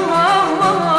Oh.